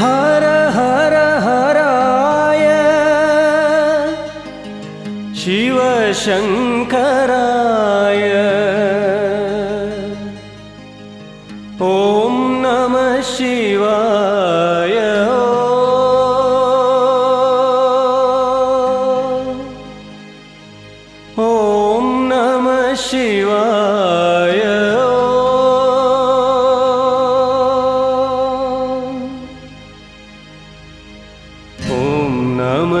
हर हर हराय। शिवशङ्कराय ॐ नमः शिवाय।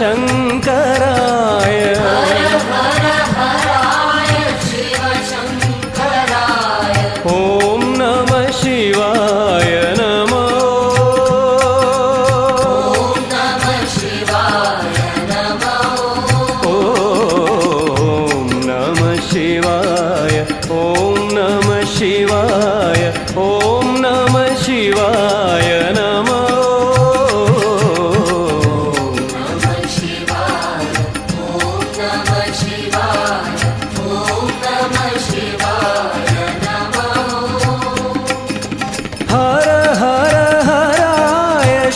前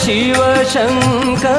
शिवशङ्कर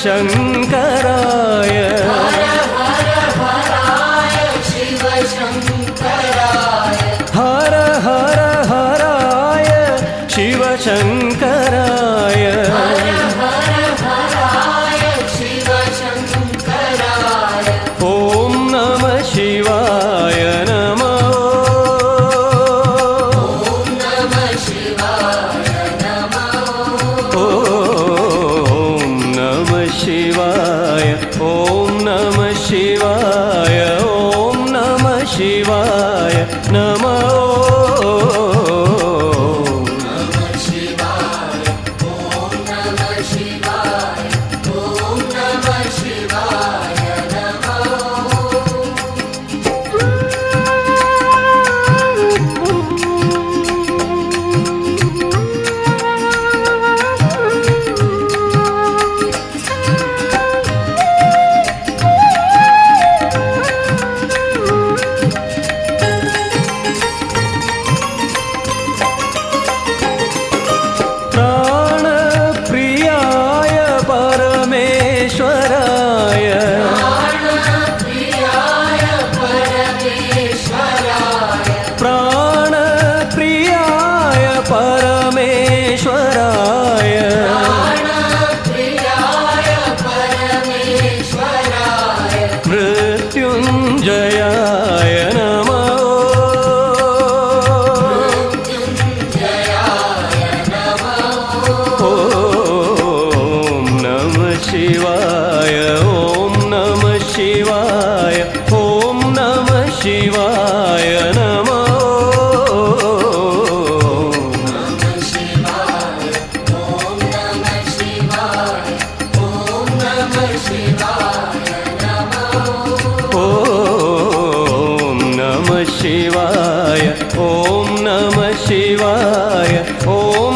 शङ्करा। शिवाय ओ